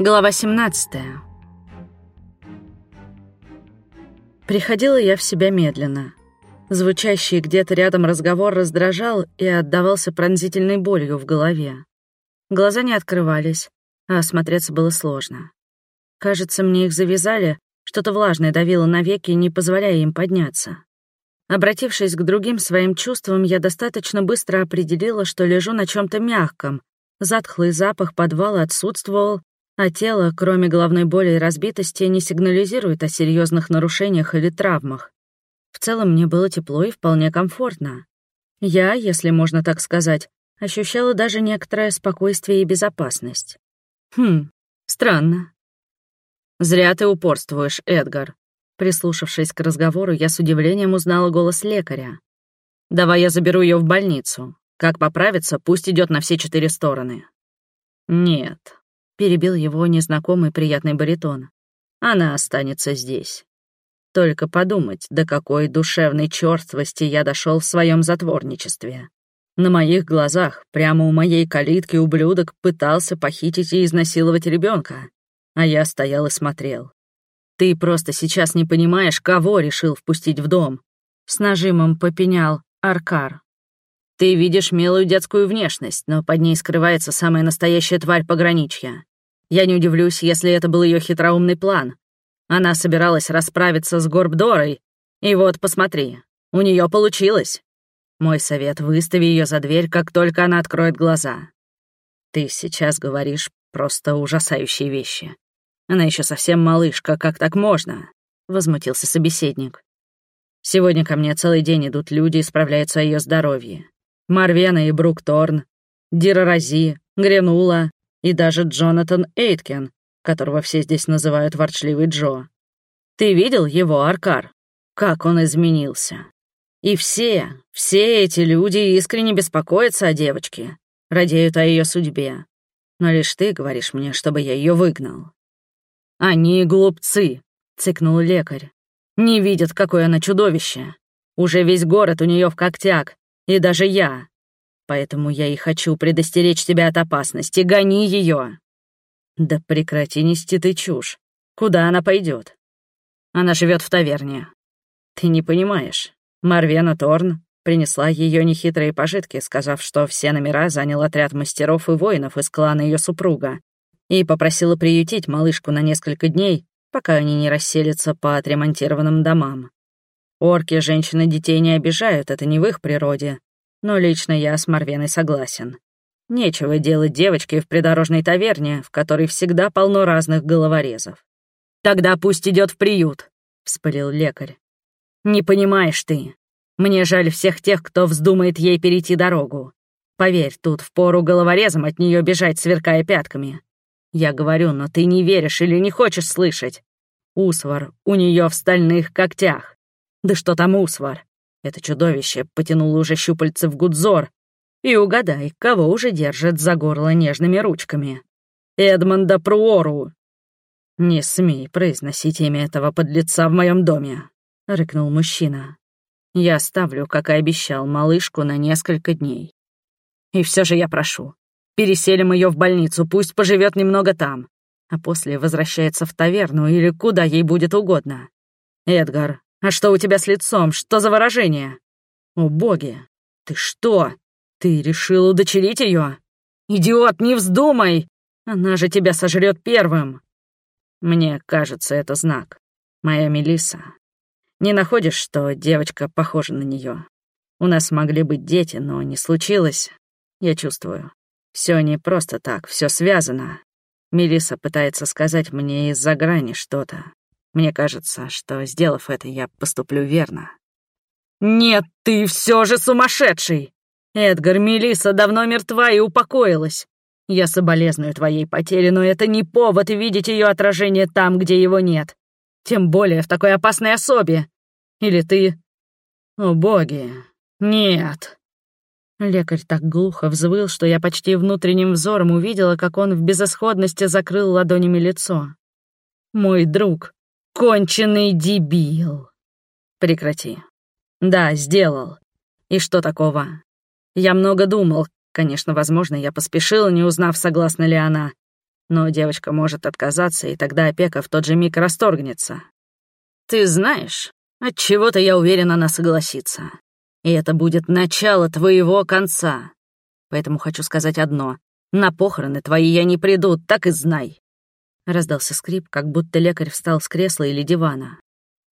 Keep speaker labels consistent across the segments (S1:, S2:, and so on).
S1: Глава 17 Приходила я в себя медленно. Звучащий где-то рядом разговор раздражал и отдавался пронзительной болью в голове. Глаза не открывались, а осмотреться было сложно. Кажется, мне их завязали, что-то влажное давило на веки, не позволяя им подняться. Обратившись к другим своим чувствам, я достаточно быстро определила, что лежу на чем то мягком. Затхлый запах подвала отсутствовал, а тело, кроме головной боли и разбитости, не сигнализирует о серьезных нарушениях или травмах. В целом мне было тепло и вполне комфортно. Я, если можно так сказать, ощущала даже некоторое спокойствие и безопасность. Хм, странно. «Зря ты упорствуешь, Эдгар». Прислушавшись к разговору, я с удивлением узнала голос лекаря. «Давай я заберу ее в больницу. Как поправиться, пусть идет на все четыре стороны». «Нет», — перебил его незнакомый приятный баритон. «Она останется здесь. Только подумать, до какой душевной чёрствости я дошел в своем затворничестве. На моих глазах, прямо у моей калитки, ублюдок пытался похитить и изнасиловать ребенка а я стоял и смотрел. Ты просто сейчас не понимаешь, кого решил впустить в дом. С нажимом попенял Аркар. Ты видишь милую детскую внешность, но под ней скрывается самая настоящая тварь пограничья. Я не удивлюсь, если это был ее хитроумный план. Она собиралась расправиться с Горбдорой, и вот посмотри, у нее получилось. Мой совет — выстави ее за дверь, как только она откроет глаза. Ты сейчас говоришь просто ужасающие вещи. Она еще совсем малышка, как так можно?» — возмутился собеседник. «Сегодня ко мне целый день идут люди и справляются о ее здоровье. Марвена и Брук Торн, Дира Рази, Гренула и даже Джонатан Эйткен, которого все здесь называют ворчливый Джо. Ты видел его, Аркар? Как он изменился? И все, все эти люди искренне беспокоятся о девочке, радеют о ее судьбе. Но лишь ты говоришь мне, чтобы я ее выгнал. «Они глупцы», — цыкнул лекарь. «Не видят, какое она чудовище. Уже весь город у нее в когтях, и даже я. Поэтому я и хочу предостеречь тебя от опасности. Гони ее. «Да прекрати нести ты чушь. Куда она пойдет? Она живет в таверне. Ты не понимаешь. Марвена Торн принесла ее нехитрые пожитки, сказав, что все номера занял отряд мастеров и воинов из клана ее супруга, и попросила приютить малышку на несколько дней, пока они не расселятся по отремонтированным домам. Орки женщины детей не обижают, это не в их природе, но лично я с Марвеной согласен. Нечего делать девочке в придорожной таверне, в которой всегда полно разных головорезов. «Тогда пусть идет в приют», — вспылил лекарь. «Не понимаешь ты. Мне жаль всех тех, кто вздумает ей перейти дорогу. Поверь, тут впору головорезом от нее бежать, сверкая пятками. Я говорю, но ты не веришь или не хочешь слышать. Усвар у нее в стальных когтях. Да что там Усвар? Это чудовище потянуло уже щупальце в гудзор. И угадай, кого уже держит за горло нежными ручками. Эдмонда Пруору. «Не смей произносить имя этого подлеца в моем доме», — рыкнул мужчина. «Я оставлю, как и обещал, малышку на несколько дней. И все же я прошу, Переселим ее в больницу, пусть поживет немного там, а после возвращается в таверну или куда ей будет угодно. Эдгар, а что у тебя с лицом? Что за выражение? О, боги! Ты что? Ты решил удочерить ее? Идиот, не вздумай! Она же тебя сожрет первым. Мне кажется, это знак. Моя Мелиса. Не находишь, что девочка похожа на нее? У нас могли быть дети, но не случилось. Я чувствую. Все не просто так, все связано. Мелиса пытается сказать мне из-за грани что-то. Мне кажется, что, сделав это, я поступлю верно. «Нет, ты все же сумасшедший! Эдгар, Мелиса давно мертва и упокоилась. Я соболезную твоей потере, но это не повод видеть ее отражение там, где его нет. Тем более в такой опасной особе. Или ты... О, боги, нет!» Лекарь так глухо взвыл, что я почти внутренним взором увидела, как он в безысходности закрыл ладонями лицо. «Мой друг, конченый дебил!» «Прекрати». «Да, сделал. И что такого? Я много думал, Конечно, возможно, я поспешила, не узнав, согласна ли она. Но девочка может отказаться, и тогда опека в тот же миг расторгнется. Ты знаешь, от чего то я уверена, она согласится. И это будет начало твоего конца. Поэтому хочу сказать одно. На похороны твои я не приду, так и знай. Раздался скрип, как будто лекарь встал с кресла или дивана.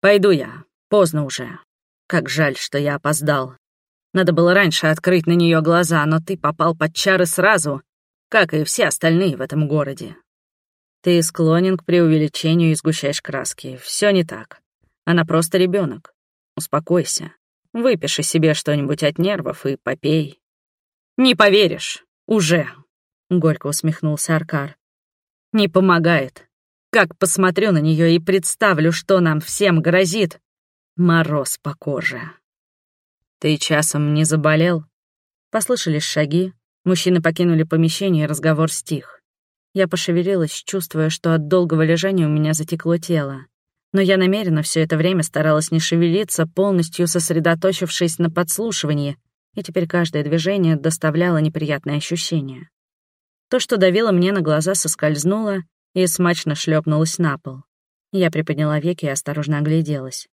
S1: Пойду я. Поздно уже. Как жаль, что я опоздал. Надо было раньше открыть на нее глаза, но ты попал под чары сразу, как и все остальные в этом городе. Ты склонен к преувеличению и сгущаешь краски. Все не так. Она просто ребенок. Успокойся. Выпиши себе что-нибудь от нервов и попей. Не поверишь. Уже. Горько усмехнулся Аркар. Не помогает. Как посмотрю на нее и представлю, что нам всем грозит. Мороз по коже. «Ты часом не заболел?» Послышались шаги, мужчины покинули помещение, и разговор стих. Я пошевелилась, чувствуя, что от долгого лежания у меня затекло тело. Но я намеренно все это время старалась не шевелиться, полностью сосредоточившись на подслушивании, и теперь каждое движение доставляло неприятное ощущение. То, что давило мне на глаза, соскользнуло и смачно шлепнулось на пол. Я приподняла веки и осторожно огляделась.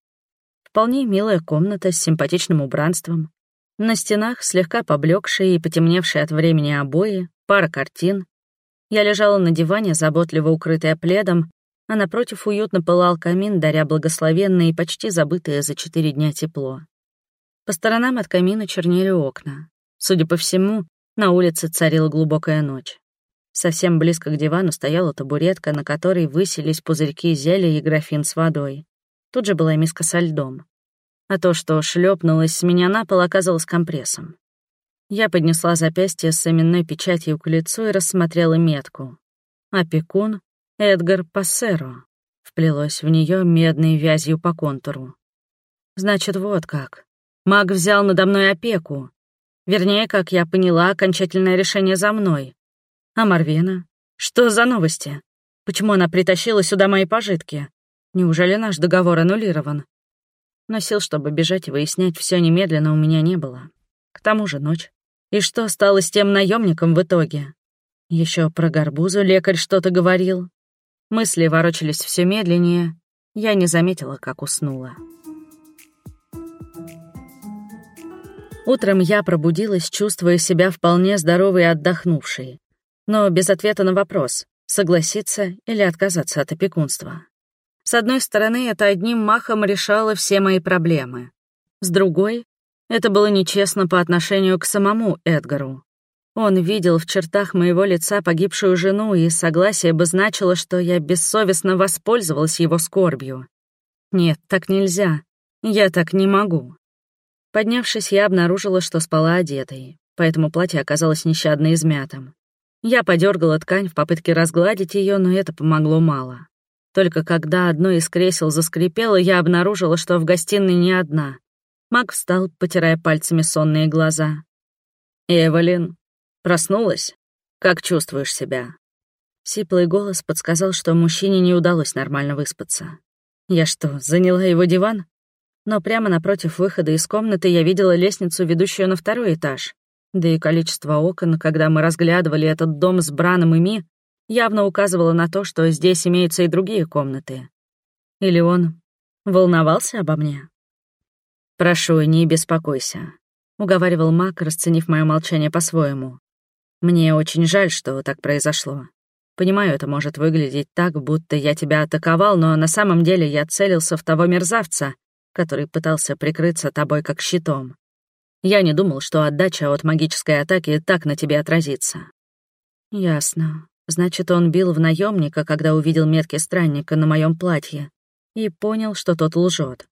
S1: Вполне милая комната с симпатичным убранством. На стенах слегка поблекшие и потемневшие от времени обои, пара картин. Я лежала на диване, заботливо укрытая пледом, а напротив уютно пылал камин, даря благословенное и почти забытое за четыре дня тепло. По сторонам от камина чернели окна. Судя по всему, на улице царила глубокая ночь. Совсем близко к дивану стояла табуретка, на которой высились пузырьки зелья и графин с водой. Тут же была миска со льдом. А то, что шлепнулось с меня на пол, оказалось компрессом. Я поднесла запястье с именной печатью к лицу и рассмотрела метку. Опекун Эдгар Пассеро. Вплелось в нее медной вязью по контуру. Значит, вот как. Маг взял надо мной опеку. Вернее, как я поняла, окончательное решение за мной. А Марвена? Что за новости? Почему она притащила сюда мои пожитки? Неужели наш договор аннулирован? Но сил, чтобы бежать и выяснять все немедленно, у меня не было. К тому же ночь. И что стало с тем наемником в итоге? Еще про горбузу лекарь что-то говорил. Мысли ворочались все медленнее. Я не заметила, как уснула. Утром я пробудилась, чувствуя себя вполне здоровой и отдохнувшей, но без ответа на вопрос, согласиться или отказаться от опекунства. С одной стороны, это одним махом решало все мои проблемы. С другой, это было нечестно по отношению к самому Эдгару. Он видел в чертах моего лица погибшую жену, и согласие бы значило, что я бессовестно воспользовалась его скорбью. Нет, так нельзя. Я так не могу. Поднявшись, я обнаружила, что спала одетой, поэтому платье оказалось нещадно измятым. Я подергала ткань в попытке разгладить ее, но это помогло мало. Только когда одно из кресел заскрипело, я обнаружила, что в гостиной не одна. Мак встал, потирая пальцами сонные глаза. «Эвелин, проснулась? Как чувствуешь себя?» Сиплый голос подсказал, что мужчине не удалось нормально выспаться. Я что, заняла его диван? Но прямо напротив выхода из комнаты я видела лестницу, ведущую на второй этаж. Да и количество окон, когда мы разглядывали этот дом с Браном и Ми, явно указывало на то, что здесь имеются и другие комнаты. Или он волновался обо мне? «Прошу, не беспокойся», — уговаривал Мак, расценив мое молчание по-своему. «Мне очень жаль, что так произошло. Понимаю, это может выглядеть так, будто я тебя атаковал, но на самом деле я целился в того мерзавца, который пытался прикрыться тобой как щитом. Я не думал, что отдача от магической атаки так на тебе отразится». «Ясно», Значит, он бил в наемника, когда увидел метки странника на моем платье, и понял, что тот лжет.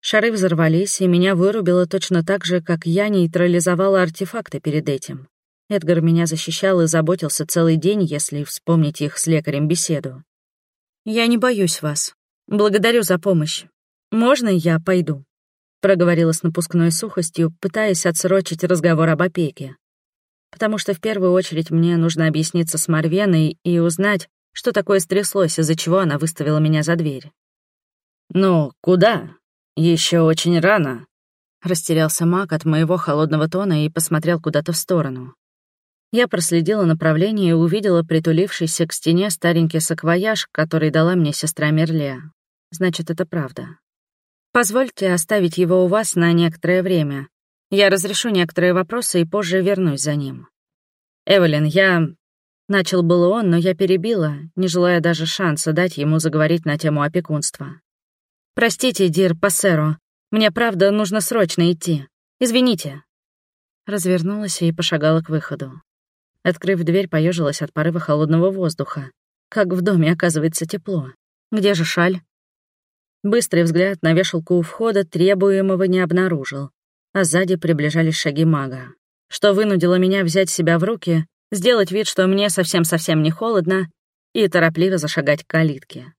S1: Шары взорвались, и меня вырубило точно так же, как я нейтрализовала артефакты перед этим. Эдгар меня защищал и заботился целый день, если вспомнить их с лекарем беседу. «Я не боюсь вас. Благодарю за помощь. Можно я пойду?» Проговорила с напускной сухостью, пытаясь отсрочить разговор об опеке потому что в первую очередь мне нужно объясниться с Марвеной и узнать, что такое стряслось, из-за чего она выставила меня за дверь. «Ну, куда? Еще очень рано», — растерялся маг от моего холодного тона и посмотрел куда-то в сторону. Я проследила направление и увидела притулившийся к стене старенький саквояж, который дала мне сестра Мерле. Значит, это правда. Позвольте оставить его у вас на некоторое время. Я разрешу некоторые вопросы и позже вернусь за ним. Эвелин, я... Начал было он, но я перебила, не желая даже шанса дать ему заговорить на тему опекунства. «Простите, Дир Пассеро, мне правда нужно срочно идти. Извините». Развернулась и пошагала к выходу. Открыв дверь, поежилась от порыва холодного воздуха. Как в доме, оказывается, тепло. Где же шаль? Быстрый взгляд на вешалку у входа требуемого не обнаружил, а сзади приближались шаги мага, что вынудило меня взять себя в руки, сделать вид, что мне совсем-совсем не холодно, и торопливо зашагать к калитке.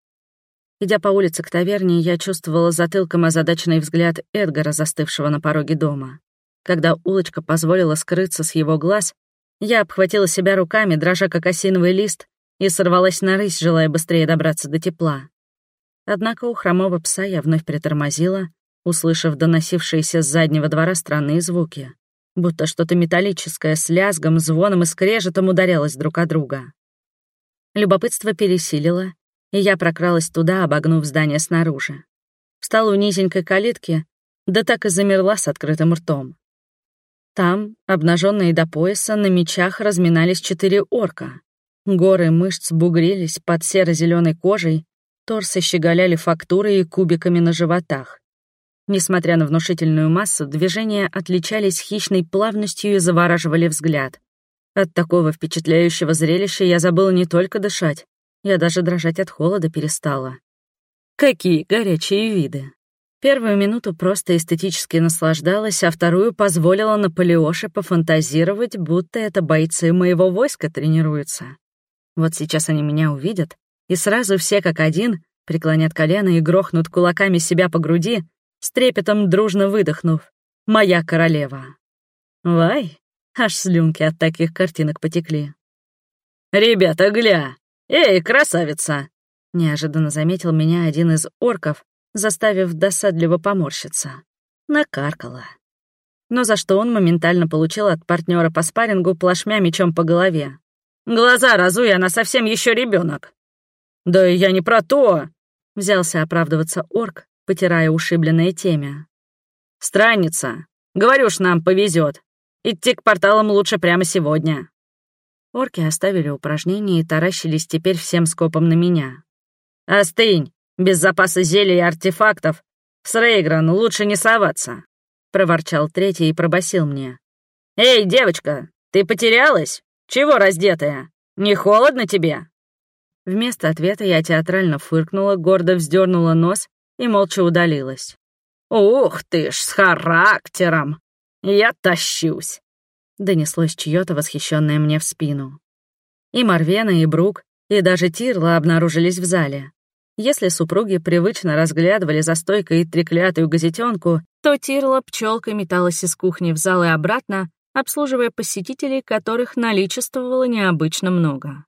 S1: Идя по улице к таверне, я чувствовала затылком озадаченный взгляд Эдгара, застывшего на пороге дома. Когда улочка позволила скрыться с его глаз, я обхватила себя руками, дрожа как осиновый лист, и сорвалась на рысь, желая быстрее добраться до тепла. Однако у хромого пса я вновь притормозила, услышав доносившиеся с заднего двора странные звуки, будто что-то металлическое с лязгом, звоном и скрежетом ударялось друг о друга. Любопытство пересилило, и я прокралась туда, обогнув здание снаружи. Встала у низенькой калитки, да так и замерла с открытым ртом. Там, обнаженные до пояса, на мечах разминались четыре орка. Горы мышц бугрились под серо-зеленой кожей, Торсы щеголяли фактурой и кубиками на животах. Несмотря на внушительную массу, движения отличались хищной плавностью и завораживали взгляд. От такого впечатляющего зрелища я забыла не только дышать, я даже дрожать от холода перестала. Какие горячие виды! Первую минуту просто эстетически наслаждалась, а вторую позволила Наполеоше пофантазировать, будто это бойцы моего войска тренируются. Вот сейчас они меня увидят, и сразу все как один преклонят колено и грохнут кулаками себя по груди, с трепетом дружно выдохнув «Моя королева». Вай, аж слюнки от таких картинок потекли. «Ребята, гля! Эй, красавица!» Неожиданно заметил меня один из орков, заставив досадливо поморщиться. Накаркала. Но за что он моментально получил от партнера по спаррингу плашмя мечом по голове. «Глаза разуй, она совсем еще ребенок. «Да я не про то!» — взялся оправдываться орк, потирая ушибленное темя. «Странница! Говорю ж, нам повезет. Идти к порталам лучше прямо сегодня». Орки оставили упражнения и таращились теперь всем скопом на меня. «Остынь! Без запаса зелий и артефактов! С Рейгран лучше не соваться!» — проворчал третий и пробасил мне. «Эй, девочка, ты потерялась? Чего раздетая? Не холодно тебе?» Вместо ответа я театрально фыркнула, гордо вздернула нос и молча удалилась. «Ух ты ж, с характером! Я тащусь!» Донеслось чьё-то восхищенное мне в спину. И Марвена, и Брук, и даже Тирла обнаружились в зале. Если супруги привычно разглядывали за стойкой треклятую газетенку, то Тирла пчелкой металась из кухни в зал и обратно, обслуживая посетителей, которых наличествовало необычно много.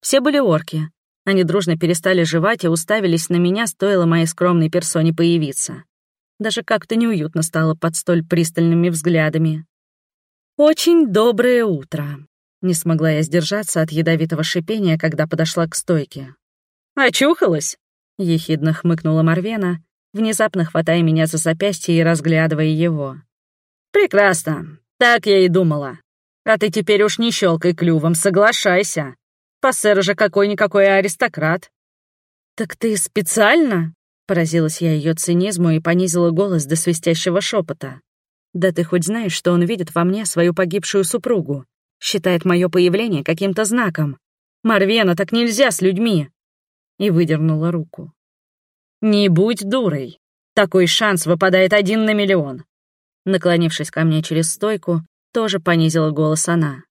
S1: Все были орки. Они дружно перестали жевать и уставились на меня, стоило моей скромной персоне появиться. Даже как-то неуютно стало под столь пристальными взглядами. «Очень доброе утро», — не смогла я сдержаться от ядовитого шипения, когда подошла к стойке. «Очухалась?» — ехидно хмыкнула Марвена, внезапно хватая меня за запястье и разглядывая его. «Прекрасно, так я и думала. А ты теперь уж не щелкай клювом, соглашайся. Пассер же какой-никакой аристократ». «Так ты специально?» — поразилась я ее цинизму и понизила голос до свистящего шепота. «Да ты хоть знаешь, что он видит во мне свою погибшую супругу? Считает мое появление каким-то знаком. Марвена, так нельзя с людьми!» И выдернула руку. «Не будь дурой. Такой шанс выпадает один на миллион». Наклонившись ко мне через стойку, тоже понизила голос она.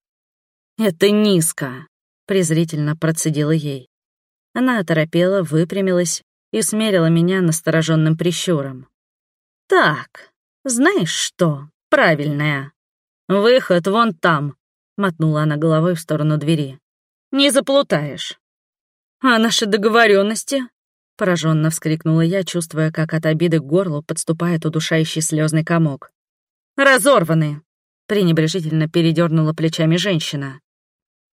S1: «Это низко презрительно процедила ей. Она оторопела, выпрямилась и смерила меня настороженным прищуром. «Так, знаешь что, правильная. Выход вон там», — мотнула она головой в сторону двери. «Не заплутаешь». «А наши договоренности? пораженно вскрикнула я, чувствуя, как от обиды к горлу подступает удушающий слезный комок. «Разорваны», — пренебрежительно передернула плечами женщина.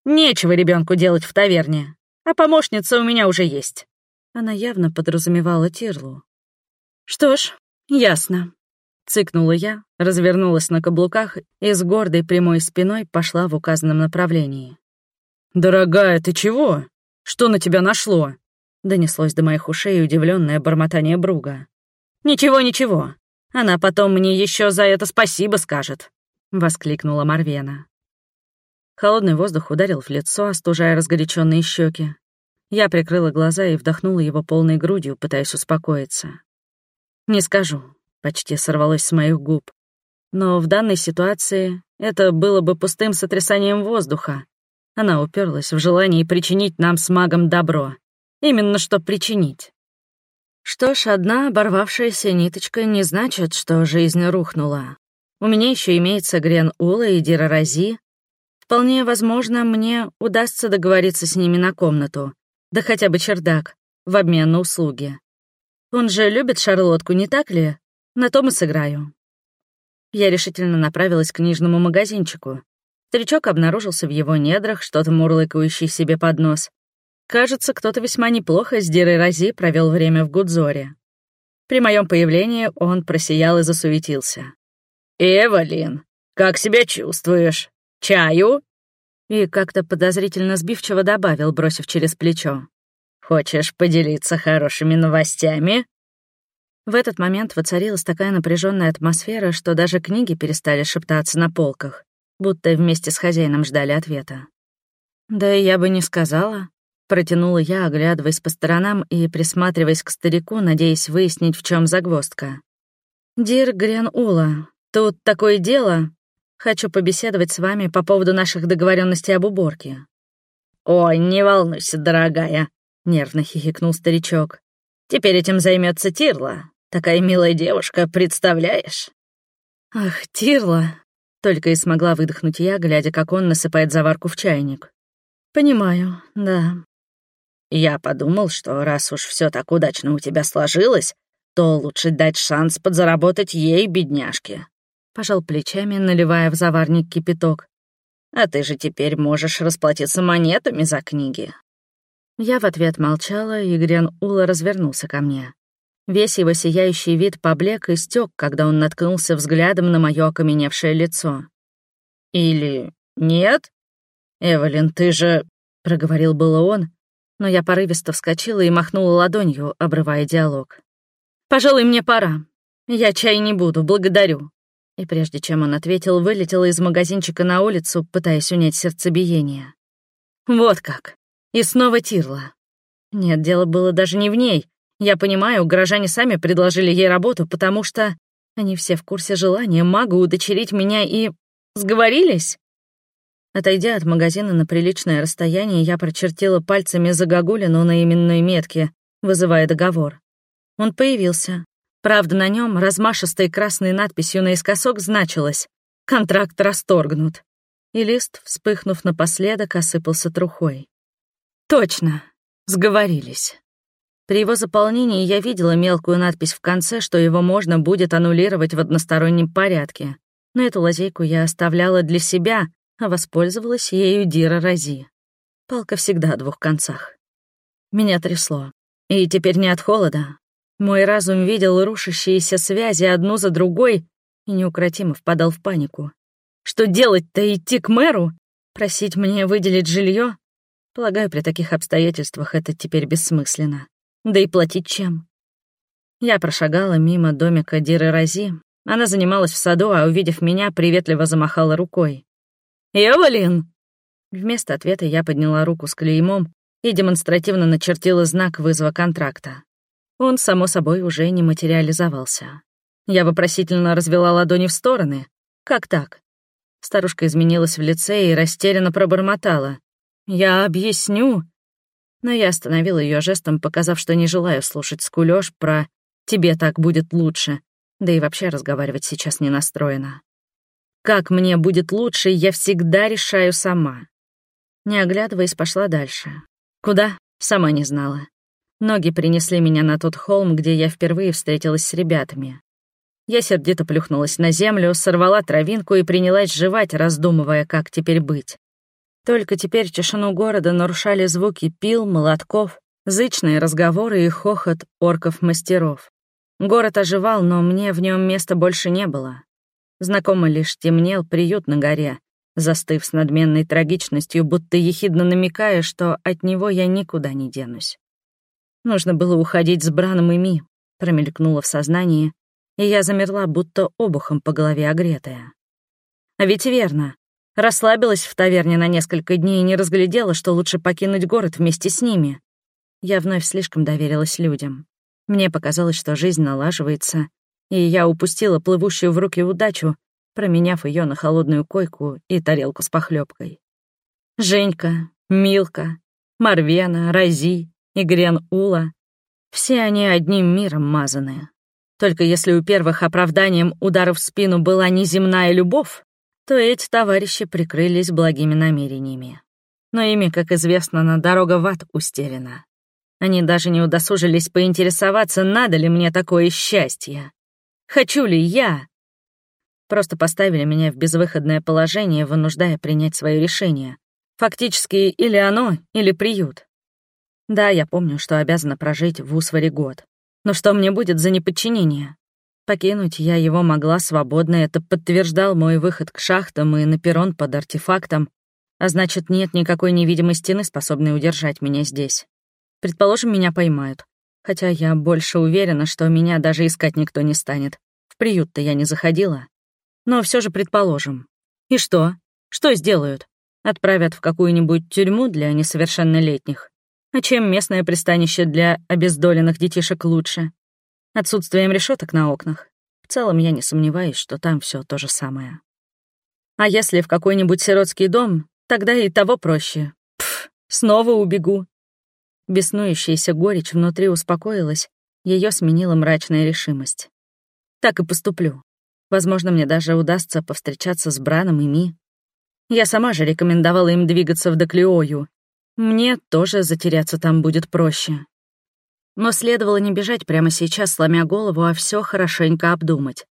S1: Нечего ребенку делать в таверне, а помощница у меня уже есть. Она явно подразумевала Тирлу. Что ж, ясно. Цыкнула я, развернулась на каблуках и с гордой прямой спиной пошла в указанном направлении. «Дорогая, ты чего? Что на тебя нашло?» Донеслось до моих ушей удивленное бормотание Бруга. «Ничего, ничего. Она потом мне еще за это спасибо скажет», — воскликнула Марвена. Холодный воздух ударил в лицо, остужая разгоряченные щеки. Я прикрыла глаза и вдохнула его полной грудью, пытаясь успокоиться. «Не скажу», — почти сорвалось с моих губ. Но в данной ситуации это было бы пустым сотрясанием воздуха. Она уперлась в желание причинить нам с магом добро. Именно что причинить. Что ж, одна оборвавшаяся ниточка не значит, что жизнь рухнула. У меня еще имеется Грен Ула и Дира Рази, Вполне возможно, мне удастся договориться с ними на комнату, да хотя бы чердак, в обмен на услуги. Он же любит шарлотку, не так ли? На том и сыграю. Я решительно направилась к книжному магазинчику. Старичок обнаружился в его недрах, что-то мурлыкающий себе под нос. Кажется, кто-то весьма неплохо с Дирой Рази провел время в Гудзоре. При моем появлении он просиял и засуетился. «Эвелин, как себя чувствуешь?» Чаю?» И как-то подозрительно сбивчиво добавил, бросив через плечо. «Хочешь поделиться хорошими новостями?» В этот момент воцарилась такая напряженная атмосфера, что даже книги перестали шептаться на полках, будто вместе с хозяином ждали ответа. «Да я бы не сказала», — протянула я, оглядываясь по сторонам и присматриваясь к старику, надеясь выяснить, в чем загвоздка. «Дир Грен Ула, тут такое дело, Хочу побеседовать с вами по поводу наших договоренностей об уборке». «Ой, не волнуйся, дорогая», — нервно хихикнул старичок. «Теперь этим займется Тирла. Такая милая девушка, представляешь?» «Ах, Тирла!» — только и смогла выдохнуть я, глядя, как он насыпает заварку в чайник. «Понимаю, да». «Я подумал, что раз уж все так удачно у тебя сложилось, то лучше дать шанс подзаработать ей, бедняжке пожал плечами, наливая в заварник кипяток. «А ты же теперь можешь расплатиться монетами за книги». Я в ответ молчала, и Грен Ула развернулся ко мне. Весь его сияющий вид поблек и стек, когда он наткнулся взглядом на мое окаменевшее лицо. «Или нет? Эвелин, ты же...» — проговорил было он, но я порывисто вскочила и махнула ладонью, обрывая диалог. «Пожалуй, мне пора. Я чай не буду, благодарю. И прежде чем он ответил, вылетела из магазинчика на улицу, пытаясь унять сердцебиение. Вот как. И снова Тирла. Нет, дело было даже не в ней. Я понимаю, горожане сами предложили ей работу, потому что они все в курсе желания мага удочерить меня и... Сговорились? Отойдя от магазина на приличное расстояние, я прочертила пальцами загогулину на именной метке, вызывая договор. Он появился, Правда, на нем размашистой красной надписью наискосок значилось «Контракт расторгнут». И лист, вспыхнув напоследок, осыпался трухой. Точно, сговорились. При его заполнении я видела мелкую надпись в конце, что его можно будет аннулировать в одностороннем порядке. Но эту лазейку я оставляла для себя, а воспользовалась ею Дира Рази. Палка всегда о двух концах. Меня трясло. И теперь не от холода, мой разум видел рушащиеся связи одну за другой и неукротимо впадал в панику. Что делать-то, идти к мэру? Просить мне выделить жилье? Полагаю, при таких обстоятельствах это теперь бессмысленно. Да и платить чем? Я прошагала мимо домика Диры Рази. Она занималась в саду, а, увидев меня, приветливо замахала рукой. «Эвелин!» Вместо ответа я подняла руку с клеймом и демонстративно начертила знак вызова контракта. Он, само собой, уже не материализовался. Я вопросительно развела ладони в стороны. «Как так?» Старушка изменилась в лице и растерянно пробормотала. «Я объясню». Но я остановила ее жестом, показав, что не желаю слушать скулёж про «тебе так будет лучше», да и вообще разговаривать сейчас не настроена. Как мне будет лучше, я всегда решаю сама. Не оглядываясь, пошла дальше. Куда? Сама не знала. Ноги принесли меня на тот холм, где я впервые встретилась с ребятами. Я сердито плюхнулась на землю, сорвала травинку и принялась жевать, раздумывая, как теперь быть. Только теперь тишину города нарушали звуки пил, молотков, зычные разговоры и хохот орков-мастеров. Город оживал, но мне в нем места больше не было. Знакомо лишь темнел приют на горе, застыв с надменной трагичностью, будто ехидно намекая, что от него я никуда не денусь. Нужно было уходить с Браном и Ми, промелькнуло в сознании, и я замерла, будто обухом по голове огретая. А ведь верно. Расслабилась в таверне на несколько дней и не разглядела, что лучше покинуть город вместе с ними. Я вновь слишком доверилась людям. Мне показалось, что жизнь налаживается, и я упустила плывущую в руки удачу, променяв ее на холодную койку и тарелку с похлебкой. Женька, Милка, Марвена, Рази и Грен Ула — все они одним миром мазаны. Только если у первых оправданием удара в спину была неземная любовь, то эти товарищи прикрылись благими намерениями. Но ими, как известно, на дорога в ад устелена. Они даже не удосужились поинтересоваться, надо ли мне такое счастье. Хочу ли я? Просто поставили меня в безвыходное положение, вынуждая принять свое решение. Фактически или оно, или приют. Да, я помню, что обязана прожить в Усваре год. Но что мне будет за неподчинение? Покинуть я его могла свободно, это подтверждал мой выход к шахтам и на перрон под артефактом, а значит, нет никакой невидимой стены, способной удержать меня здесь. Предположим, меня поймают. Хотя я больше уверена, что меня даже искать никто не станет. В приют-то я не заходила. Но все же предположим. И что? Что сделают? Отправят в какую-нибудь тюрьму для несовершеннолетних? А чем местное пристанище для обездоленных детишек лучше? Отсутствием решеток на окнах. В целом я не сомневаюсь, что там все то же самое. А если в какой-нибудь сиротский дом, тогда и того проще. Пф, снова убегу. Беснующаяся горечь внутри успокоилась, ее сменила мрачная решимость. Так и поступлю. Возможно, мне даже удастся повстречаться с Браном и Ми. Я сама же рекомендовала им двигаться в Доклеою, мне тоже затеряться там будет проще. Но следовало не бежать прямо сейчас, сломя голову, а все хорошенько обдумать.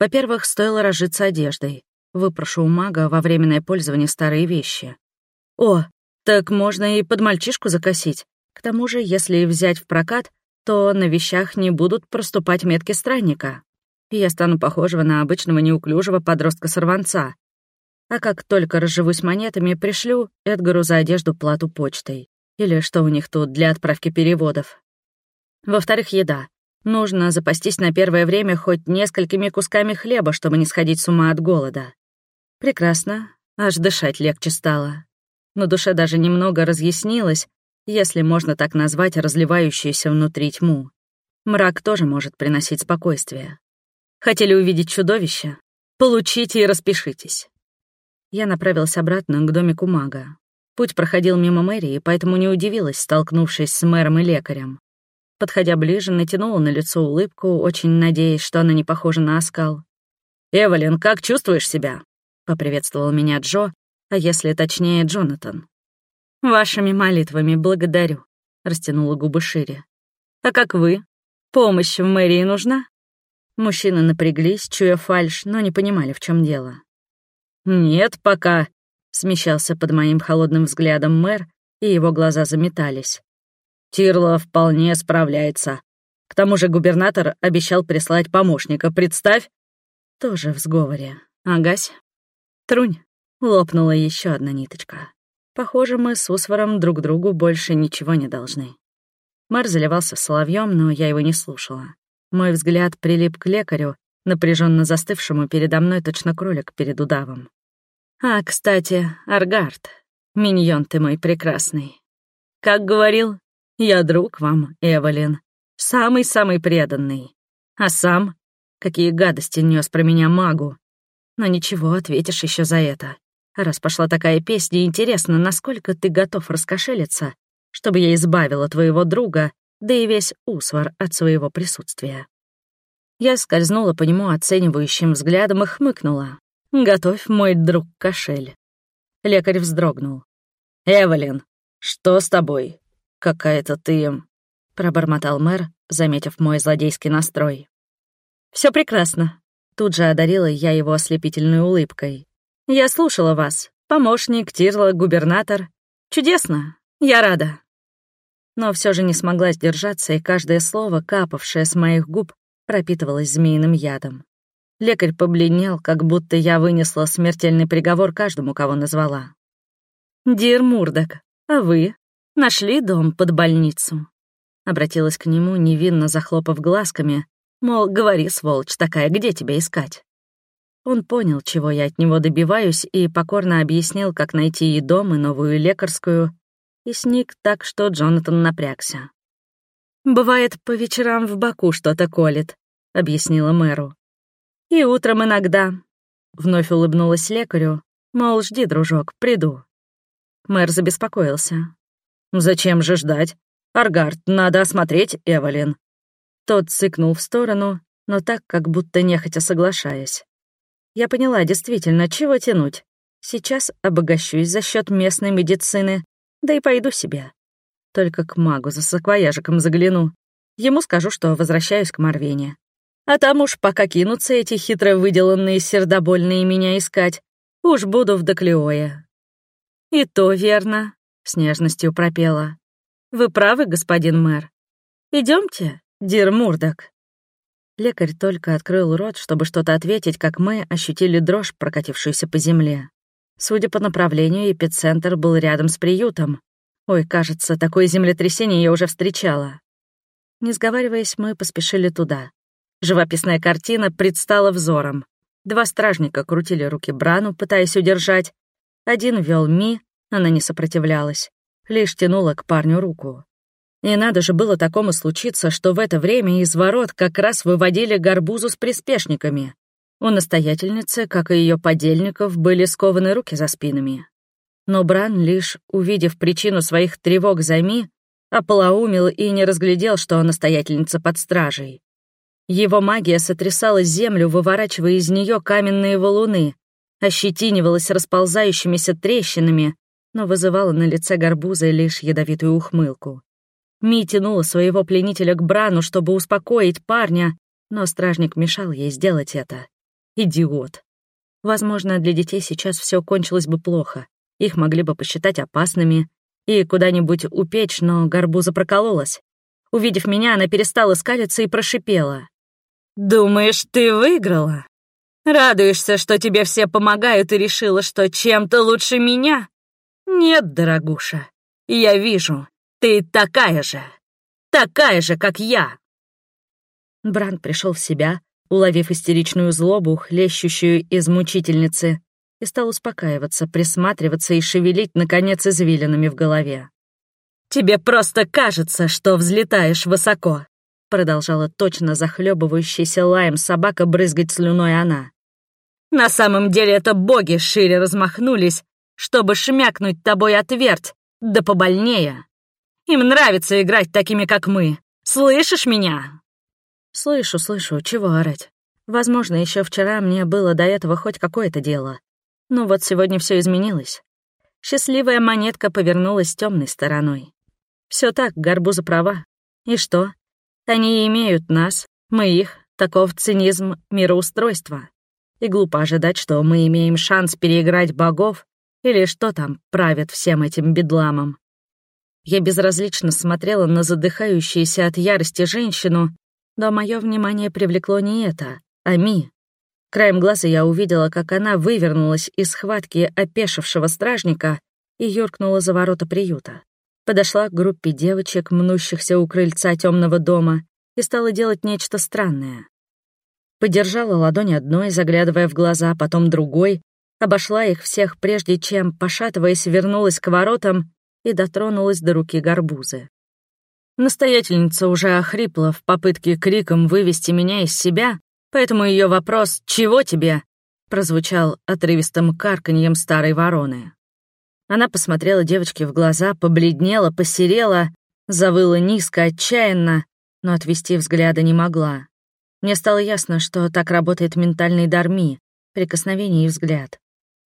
S1: Во-первых, стоило разжиться одеждой. Выпрошу у мага во временное пользование старые вещи. О, так можно и под мальчишку закосить. К тому же, если взять в прокат, то на вещах не будут проступать метки странника. Я стану похожего на обычного неуклюжего подростка-сорванца, а как только разживусь монетами, пришлю Эдгару за одежду плату почтой. Или что у них тут для отправки переводов. Во-вторых, еда. Нужно запастись на первое время хоть несколькими кусками хлеба, чтобы не сходить с ума от голода. Прекрасно. Аж дышать легче стало. Но душе даже немного разъяснилось, если можно так назвать разливающуюся внутри тьму. Мрак тоже может приносить спокойствие. Хотели увидеть чудовище? Получите и распишитесь я направилась обратно к домику мага. Путь проходил мимо мэрии, поэтому не удивилась, столкнувшись с мэром и лекарем. Подходя ближе, натянула на лицо улыбку, очень надеясь, что она не похожа на оскал. «Эвелин, как чувствуешь себя?» — поприветствовал меня Джо, а если точнее, Джонатан. «Вашими молитвами благодарю», — растянула губы шире. «А как вы? Помощь в мэрии нужна?» Мужчины напряглись, чуя фальшь, но не понимали, в чем дело. «Нет, пока», — смещался под моим холодным взглядом мэр, и его глаза заметались. «Тирло вполне справляется. К тому же губернатор обещал прислать помощника, представь». Тоже в сговоре. Агась. Трунь. Лопнула еще одна ниточка. Похоже, мы с Усваром друг другу больше ничего не должны. Мэр заливался соловьем, но я его не слушала. Мой взгляд прилип к лекарю, напряженно застывшему передо мной точно кролик перед удавом. А, кстати, Аргард, миньон ты мой прекрасный. Как говорил, я друг вам, Эвелин, самый-самый преданный. А сам, какие гадости нес про меня магу. Но ничего, ответишь еще за это. Раз пошла такая песня, интересно, насколько ты готов раскошелиться, чтобы я избавила твоего друга, да и весь Усвар от своего присутствия. Я скользнула по нему оценивающим взглядом и хмыкнула, Готовь, мой друг, кошель. Лекарь вздрогнул. «Эвелин, что с тобой? Какая-то ты...» — пробормотал мэр, заметив мой злодейский настрой. Все прекрасно. Тут же одарила я его ослепительной улыбкой. Я слушала вас. Помощник, Тирла, губернатор. Чудесно. Я рада. Но все же не смогла сдержаться, и каждое слово, капавшее с моих губ, пропитывалось змеиным ядом. Лекарь побледнел, как будто я вынесла смертельный приговор каждому, кого назвала. «Дир Мурдок, а вы? Нашли дом под больницу?» Обратилась к нему, невинно захлопав глазками, мол, говори, сволочь такая, где тебя искать? Он понял, чего я от него добиваюсь, и покорно объяснил, как найти и дом, и новую лекарскую, и сник так, что Джонатан напрягся. «Бывает, по вечерам в боку что-то колет», — объяснила мэру. «И утром иногда». Вновь улыбнулась лекарю, мол, жди, дружок, приду. Мэр забеспокоился. «Зачем же ждать? Аргард, надо осмотреть Эвелин». Тот цыкнул в сторону, но так, как будто нехотя соглашаясь. Я поняла, действительно, чего тянуть. Сейчас обогащусь за счет местной медицины, да и пойду себе. Только к магу за саквояжиком загляну. Ему скажу, что возвращаюсь к Марвене. А там уж пока кинутся эти хитро выделанные сердобольные меня искать, уж буду в Доклеое. «И то верно», — с нежностью пропела. «Вы правы, господин мэр. Идемте, дир Мурдок». Лекарь только открыл рот, чтобы что-то ответить, как мы ощутили дрожь, прокатившуюся по земле. Судя по направлению, эпицентр был рядом с приютом. Ой, кажется, такое землетрясение я уже встречала. Не сговариваясь, мы поспешили туда. Живописная картина предстала взором. Два стражника крутили руки Брану, пытаясь удержать, один вел Ми, она не сопротивлялась, лишь тянула к парню руку. И надо же было такому случиться, что в это время из ворот как раз выводили горбузу с приспешниками. У настоятельницы, как и ее подельников, были скованы руки за спинами. Но Бран, лишь увидев причину своих тревог за Ми, ополоумил и не разглядел, что настоятельница под стражей. Его магия сотрясала землю, выворачивая из нее каменные валуны, ощетинивалась расползающимися трещинами, но вызывала на лице горбуза лишь ядовитую ухмылку. Ми тянула своего пленителя к Брану, чтобы успокоить парня, но стражник мешал ей сделать это. Идиот. Возможно, для детей сейчас все кончилось бы плохо. Их могли бы посчитать опасными и куда-нибудь упечь, но горбуза прокололась. Увидев меня, она перестала скалиться и прошипела. «Думаешь, ты выиграла?» Радуешься, что тебе все помогают и решила, что чем-то лучше меня? Нет, дорогуша, я вижу, ты такая же, такая же, как я. Бранд пришел в себя, уловив истеричную злобу, хлещущую из мучительницы, и стал успокаиваться, присматриваться и шевелить, наконец, извилинами в голове. «Тебе просто кажется, что взлетаешь высоко», продолжала точно захлебывающаяся лаем собака брызгать слюной она. На самом деле это боги шире размахнулись, чтобы шмякнуть тобой отверть, да побольнее. Им нравится играть такими, как мы. Слышишь меня?» «Слышу, слышу. Чего орать? Возможно, еще вчера мне было до этого хоть какое-то дело. Но вот сегодня все изменилось. Счастливая монетка повернулась темной стороной. Все так, горбуза права. И что? Они имеют нас, мы их, таков цинизм мироустройства и глупо ожидать, что мы имеем шанс переиграть богов или что там правят всем этим бедламом. Я безразлично смотрела на задыхающуюся от ярости женщину, но мое внимание привлекло не это, а Ми. Краем глаза я увидела, как она вывернулась из схватки опешившего стражника и юркнула за ворота приюта. Подошла к группе девочек, мнущихся у крыльца темного дома, и стала делать нечто странное. Подержала ладонь одной, заглядывая в глаза, потом другой, обошла их всех, прежде чем, пошатываясь, вернулась к воротам и дотронулась до руки горбузы. Настоятельница уже охрипла в попытке криком вывести меня из себя, поэтому ее вопрос «Чего тебе?» прозвучал отрывистым карканьем старой вороны. Она посмотрела девочке в глаза, побледнела, посерела, завыла низко, отчаянно, но отвести взгляда не могла. Мне стало ясно, что так работает ментальный дарми, прикосновение и взгляд.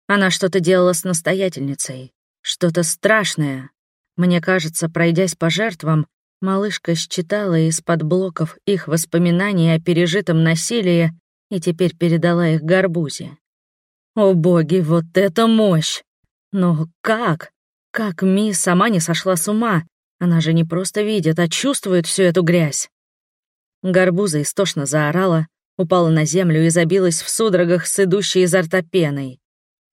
S1: Она что-то делала с настоятельницей, что-то страшное. Мне кажется, пройдясь по жертвам, Малышка считала из-под блоков их воспоминаний о пережитом насилии и теперь передала их Горбузе. О боги, вот это мощь! Но как? Как Ми сама не сошла с ума? Она же не просто видит, а чувствует всю эту грязь. Горбуза истошно заорала, упала на землю и забилась в судорогах с идущей изо рта пеной.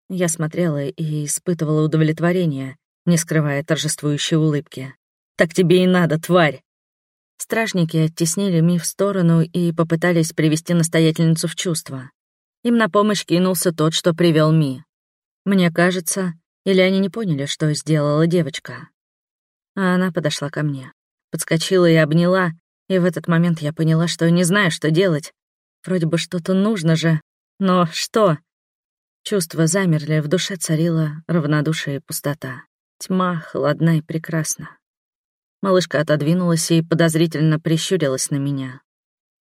S1: Я смотрела и испытывала удовлетворение, не скрывая торжествующей улыбки. «Так тебе и надо, тварь!» Стражники оттеснили Ми в сторону и попытались привести настоятельницу в чувство. Им на помощь кинулся тот, что привел Ми. Мне кажется, или они не поняли, что сделала девочка. А она подошла ко мне, подскочила и обняла, и в этот момент я поняла, что не знаю, что делать. Вроде бы что-то нужно же, но что? Чувства замерли, в душе царила равнодушие и пустота. Тьма холодна и прекрасна. Малышка отодвинулась и подозрительно прищурилась на меня.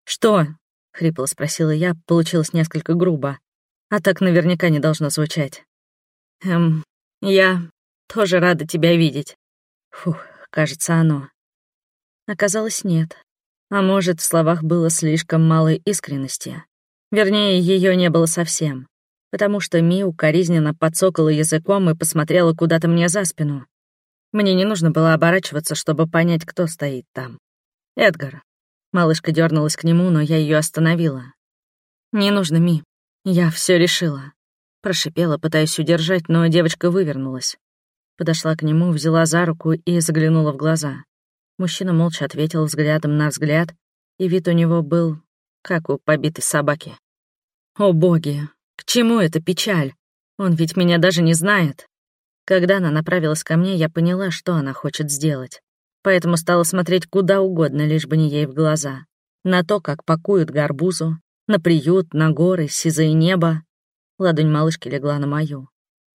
S1: «Что?» — хрипло спросила я, получилось несколько грубо. А так наверняка не должно звучать. «Эм, я тоже рада тебя видеть». Фух, кажется, оно. Оказалось, нет. А может, в словах было слишком мало искренности. Вернее, ее не было совсем. Потому что Ми укоризненно подсокала языком и посмотрела куда-то мне за спину. Мне не нужно было оборачиваться, чтобы понять, кто стоит там. Эдгар. Малышка дернулась к нему, но я ее остановила. «Не нужно, Ми. Я все решила». Прошипела, пытаясь удержать, но девочка вывернулась. Подошла к нему, взяла за руку и заглянула в глаза. Мужчина молча ответил взглядом на взгляд, и вид у него был, как у побитой собаки. «О боги, к чему эта печаль? Он ведь меня даже не знает». Когда она направилась ко мне, я поняла, что она хочет сделать. Поэтому стала смотреть куда угодно, лишь бы не ей в глаза. На то, как пакуют горбузу, на приют, на горы, сизое небо. Ладонь малышки легла на мою.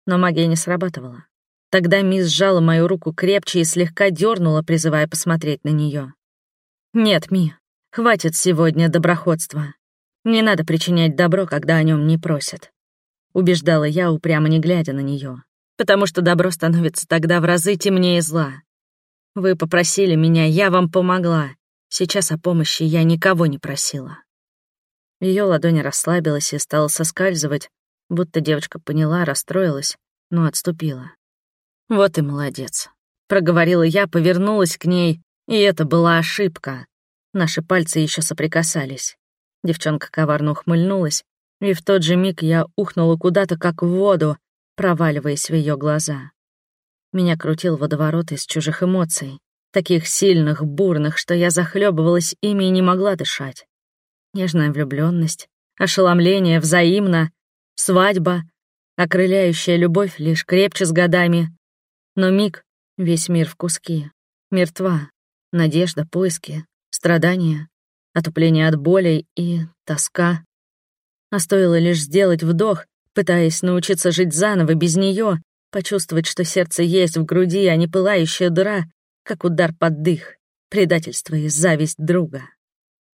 S1: Но магия не срабатывала. Тогда мисс сжала мою руку крепче и слегка дернула, призывая посмотреть на нее. «Нет, Ми, хватит сегодня доброходства. Не надо причинять добро, когда о нем не просят», — убеждала я, упрямо не глядя на нее потому что добро становится тогда в разы темнее зла. Вы попросили меня, я вам помогла. Сейчас о помощи я никого не просила. Ее ладонь расслабилась и стала соскальзывать, будто девочка поняла, расстроилась, но отступила. «Вот и молодец», — проговорила я, повернулась к ней, и это была ошибка. Наши пальцы еще соприкасались. Девчонка коварно ухмыльнулась, и в тот же миг я ухнула куда-то, как в воду, проваливаясь в ее глаза. Меня крутил водоворот из чужих эмоций, таких сильных, бурных, что я захлебывалась ими и не могла дышать. Нежная влюбленность, ошеломление взаимно, свадьба, окрыляющая любовь лишь крепче с годами. Но миг — весь мир в куски, мертва, надежда, поиски, страдания, отупление от боли и тоска. А стоило лишь сделать вдох, пытаясь научиться жить заново без нее, почувствовать, что сердце есть в груди, а не пылающая дыра, как удар под дых, предательство и зависть друга.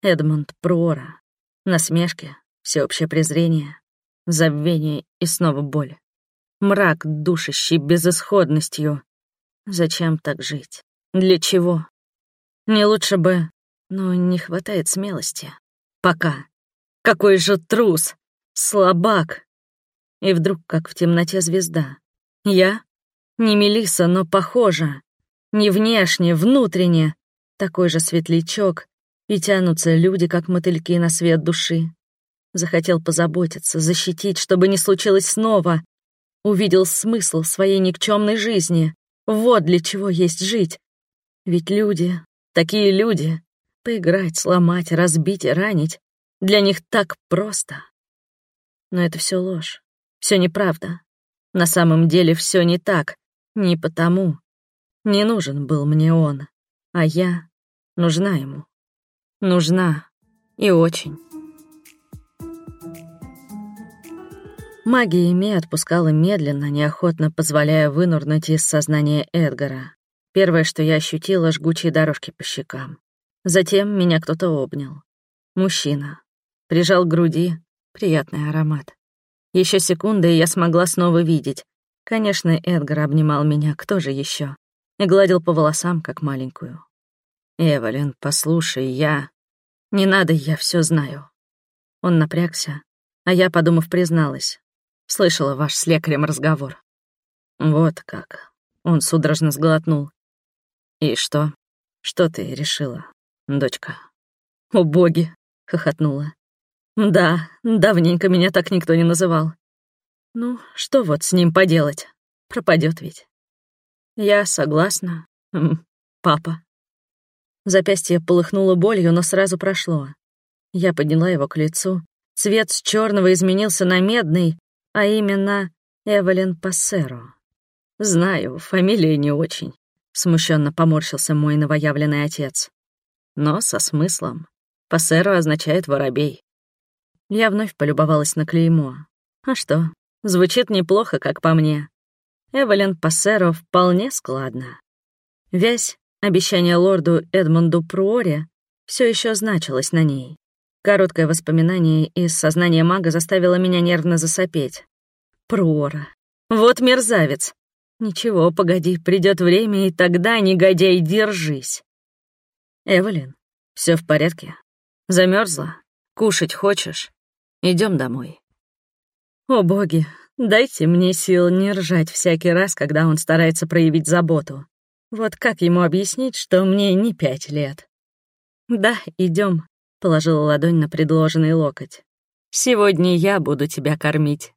S1: Эдмонд Пруора. Насмешки, всеобщее презрение, забвение и снова боль. Мрак, душащий безысходностью. Зачем так жить? Для чего? Не лучше бы, но не хватает смелости. Пока. Какой же трус! Слабак! И вдруг, как в темноте звезда. Я? Не Мелиса, но похожа. Не внешне, внутренне. Такой же светлячок. И тянутся люди, как мотыльки на свет души. Захотел позаботиться, защитить, чтобы не случилось снова. Увидел смысл своей никчемной жизни. Вот для чего есть жить. Ведь люди, такие люди, поиграть, сломать, разбить ранить, для них так просто. Но это все ложь. Все неправда. На самом деле все не так. Не потому. Не нужен был мне он. А я нужна ему. Нужна. И очень. Магия Ми отпускала медленно, неохотно позволяя вынурнуть из сознания Эдгара. Первое, что я ощутила, жгучие дорожки по щекам. Затем меня кто-то обнял. Мужчина. Прижал к груди. Приятный аромат. Еще секунды, и я смогла снова видеть. Конечно, Эдгар обнимал меня, кто же еще? И гладил по волосам, как маленькую. «Эвелин, послушай, я...» «Не надо, я все знаю». Он напрягся, а я, подумав, призналась. Слышала ваш с лекарем разговор. Вот как. Он судорожно сглотнул. И что? Что ты решила, дочка? О, боги! хохотнула. Да, давненько меня так никто не называл. Ну, что вот с ним поделать? Пропадет ведь. Я согласна. Папа. Запястье полыхнуло болью, но сразу прошло. Я подняла его к лицу. Цвет с черного изменился на медный, а именно Эвелин Пассеро. Знаю, фамилия не очень. Смущенно поморщился мой новоявленный отец. Но со смыслом. Пассеро означает «воробей». Я вновь полюбовалась на клеймо. А что, звучит неплохо, как по мне. Эвелин Пассеро вполне складно. Вязь, обещание лорду Эдмунду Пруоре, все еще значилось на ней. Короткое воспоминание из сознания мага заставило меня нервно засопеть. Пруора. Вот мерзавец. Ничего, погоди, придет время, и тогда, негодяй, держись. Эвелин, все в порядке? Замерзла? Кушать хочешь? Идем домой. О боги, дайте мне сил не ржать всякий раз, когда он старается проявить заботу. Вот как ему объяснить, что мне не пять лет? Да, идем. Положила ладонь на предложенный локоть. «Сегодня я буду тебя кормить».